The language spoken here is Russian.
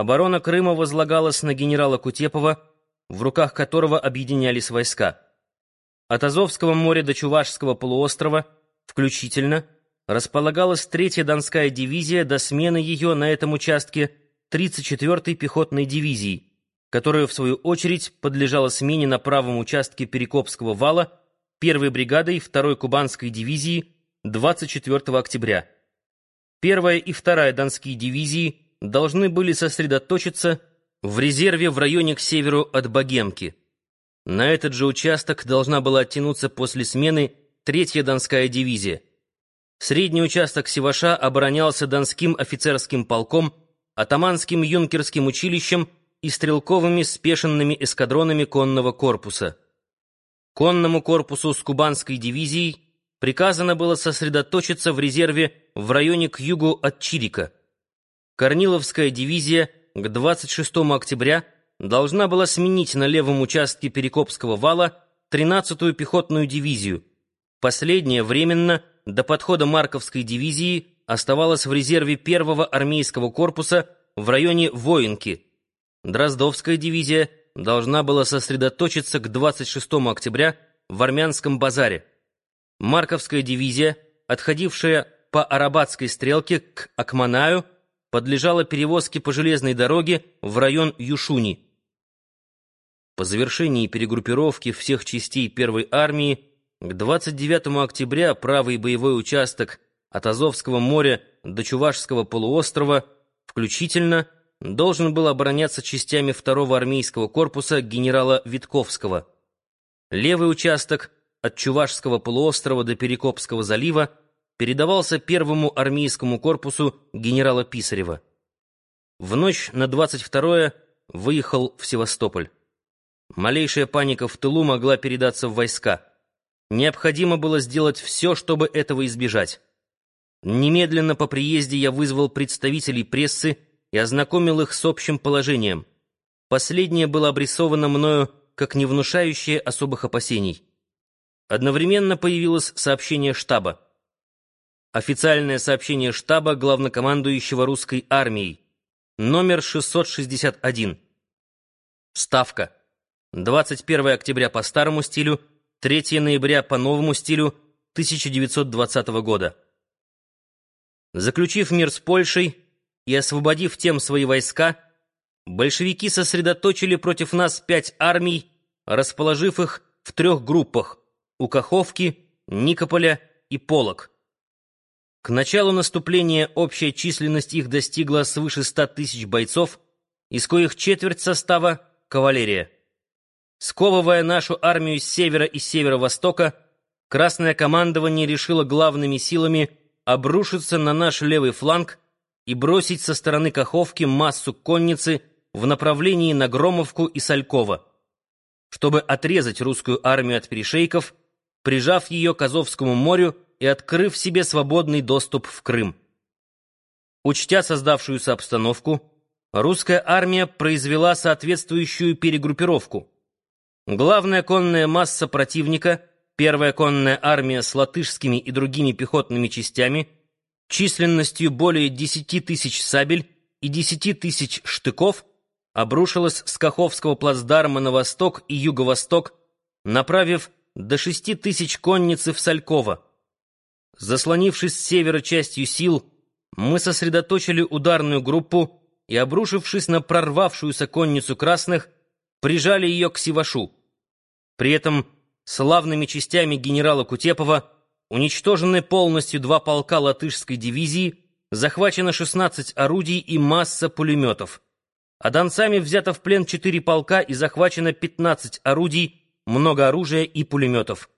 Оборона Крыма возлагалась на генерала Кутепова, в руках которого объединялись войска. От Азовского моря до Чувашского полуострова, включительно, располагалась третья Донская дивизия до смены ее на этом участке 34-й пехотной дивизией, которая, в свою очередь, подлежала смене на правом участке Перекопского вала 1-й бригадой 2-й Кубанской дивизии 24 октября. Первая и вторая Донские дивизии должны были сосредоточиться в резерве в районе к северу от Богемки. На этот же участок должна была оттянуться после смены третья Донская дивизия. Средний участок Севаша оборонялся Донским офицерским полком, атаманским юнкерским училищем и стрелковыми спешенными эскадронами конного корпуса. Конному корпусу с Кубанской дивизией приказано было сосредоточиться в резерве в районе к югу от Чирика. Корниловская дивизия к 26 октября должна была сменить на левом участке Перекопского вала 13-ю пехотную дивизию. Последняя временно до подхода Марковской дивизии оставалась в резерве 1-го армейского корпуса в районе Воинки. Дроздовская дивизия должна была сосредоточиться к 26 октября в Армянском базаре. Марковская дивизия, отходившая по Арабатской стрелке к Акманаю, подлежала перевозке по железной дороге в район Юшуни. По завершении перегруппировки всех частей первой армии к 29 октября правый боевой участок от Азовского моря до Чувашского полуострова включительно должен был обороняться частями второго армейского корпуса генерала Витковского. Левый участок от Чувашского полуострова до Перекопского залива передавался первому армейскому корпусу генерала Писарева. В ночь на 22-е выехал в Севастополь. Малейшая паника в тылу могла передаться в войска. Необходимо было сделать все, чтобы этого избежать. Немедленно по приезде я вызвал представителей прессы и ознакомил их с общим положением. Последнее было обрисовано мною как не внушающее особых опасений. Одновременно появилось сообщение штаба. Официальное сообщение штаба главнокомандующего русской армией. Номер 661. Ставка. 21 октября по старому стилю, 3 ноября по новому стилю 1920 года. Заключив мир с Польшей и освободив тем свои войска, большевики сосредоточили против нас пять армий, расположив их в трех группах у Каховки, Никополя и Полок. К началу наступления общая численность их достигла свыше ста тысяч бойцов, из коих четверть состава — кавалерия. Сковывая нашу армию с севера и северо-востока, Красное командование решило главными силами обрушиться на наш левый фланг и бросить со стороны Каховки массу конницы в направлении на Громовку и Салькова, чтобы отрезать русскую армию от перешейков, прижав ее к Азовскому морю и открыв себе свободный доступ в Крым. Учтя создавшуюся обстановку, русская армия произвела соответствующую перегруппировку. Главная конная масса противника, первая конная армия с латышскими и другими пехотными частями, численностью более 10 тысяч сабель и 10 тысяч штыков, обрушилась с Каховского плацдарма на восток и юго-восток, направив до 6 тысяч конницы в Салькова. Заслонившись с севера частью сил, мы сосредоточили ударную группу и, обрушившись на прорвавшуюся конницу красных, прижали ее к Сивашу. При этом славными частями генерала Кутепова уничтожены полностью два полка латышской дивизии, захвачено 16 орудий и масса пулеметов. А донцами взято в плен 4 полка и захвачено 15 орудий, много оружия и пулеметов.